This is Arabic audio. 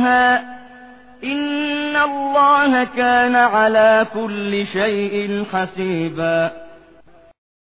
ردوها إن الله كان على كل شيء حسيبا